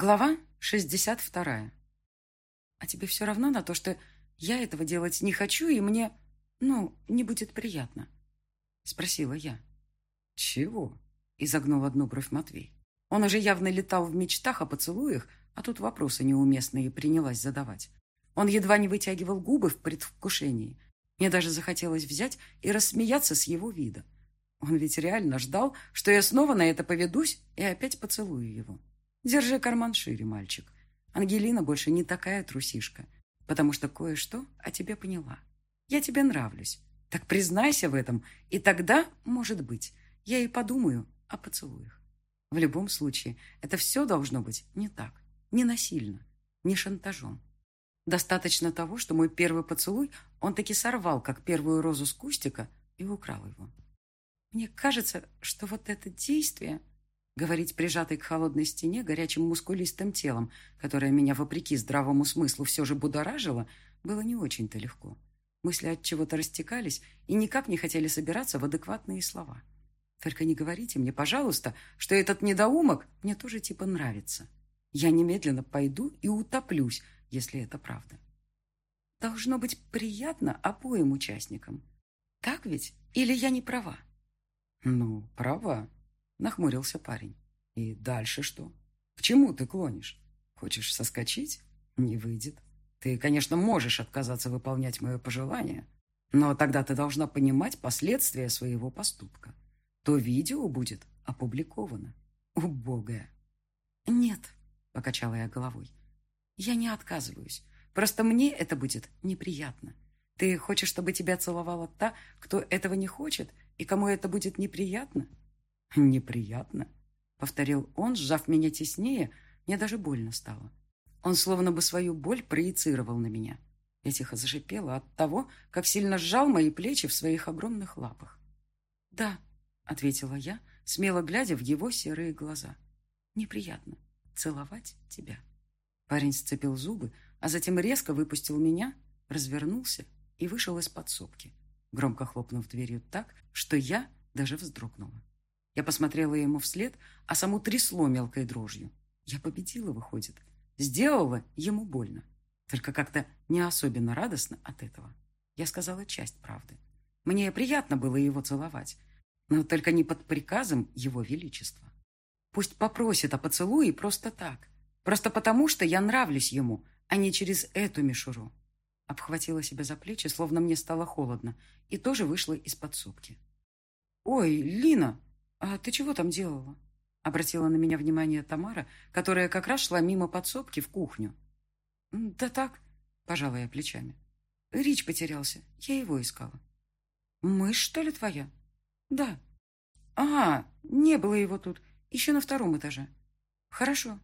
Глава 62. А тебе все равно на то, что я этого делать не хочу, и мне, ну, не будет приятно? Спросила я. Чего? Изогнул одну бровь Матвей. Он уже явно летал в мечтах о поцелуях, а тут вопросы неуместные принялась задавать. Он едва не вытягивал губы в предвкушении. Мне даже захотелось взять и рассмеяться с его вида. Он ведь реально ждал, что я снова на это поведусь и опять поцелую его. Держи карман шире, мальчик. Ангелина больше не такая трусишка, потому что кое-что о тебе поняла. Я тебе нравлюсь. Так признайся в этом, и тогда, может быть, я и подумаю о поцелуях. В любом случае, это все должно быть не так, не насильно, не шантажом. Достаточно того, что мой первый поцелуй он таки сорвал, как первую розу с кустика, и украл его. Мне кажется, что вот это действие Говорить прижатой к холодной стене горячим мускулистым телом, которое меня, вопреки здравому смыслу, все же будоражило, было не очень-то легко. Мысли от чего-то растекались и никак не хотели собираться в адекватные слова. Только не говорите мне, пожалуйста, что этот недоумок мне тоже типа нравится. Я немедленно пойду и утоплюсь, если это правда. Должно быть приятно обоим участникам. Так ведь? Или я не права? Ну, права, Нахмурился парень. И дальше что? К чему ты клонишь? Хочешь соскочить? Не выйдет. Ты, конечно, можешь отказаться выполнять мое пожелание, но тогда ты должна понимать последствия своего поступка. То видео будет опубликовано. Убогое. Нет, покачала я головой. Я не отказываюсь. Просто мне это будет неприятно. Ты хочешь, чтобы тебя целовала та, кто этого не хочет, и кому это будет неприятно? «Неприятно», — повторил он, сжав меня теснее, мне даже больно стало. Он словно бы свою боль проецировал на меня. Я тихо зашипела от того, как сильно сжал мои плечи в своих огромных лапах. «Да», — ответила я, смело глядя в его серые глаза. «Неприятно целовать тебя». Парень сцепил зубы, а затем резко выпустил меня, развернулся и вышел из подсобки, громко хлопнув дверью так, что я даже вздрогнула. Я посмотрела ему вслед, а саму трясло мелкой дрожью. Я победила, выходит. Сделала ему больно. Только как-то не особенно радостно от этого. Я сказала часть правды. Мне приятно было его целовать, но только не под приказом его величества. Пусть попросит о поцелуе просто так. Просто потому, что я нравлюсь ему, а не через эту мишуру. Обхватила себя за плечи, словно мне стало холодно, и тоже вышла из подсобки. «Ой, Лина!» «А ты чего там делала?» Обратила на меня внимание Тамара, которая как раз шла мимо подсобки в кухню. «Да так», — пожала я плечами. «Рич потерялся. Я его искала». «Мышь, что ли, твоя?» «Да». «А, не было его тут. Еще на втором этаже». «Хорошо.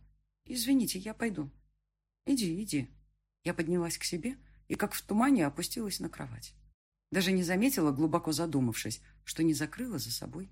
Извините, я пойду». «Иди, иди». Я поднялась к себе и, как в тумане, опустилась на кровать. Даже не заметила, глубоко задумавшись, что не закрыла за собой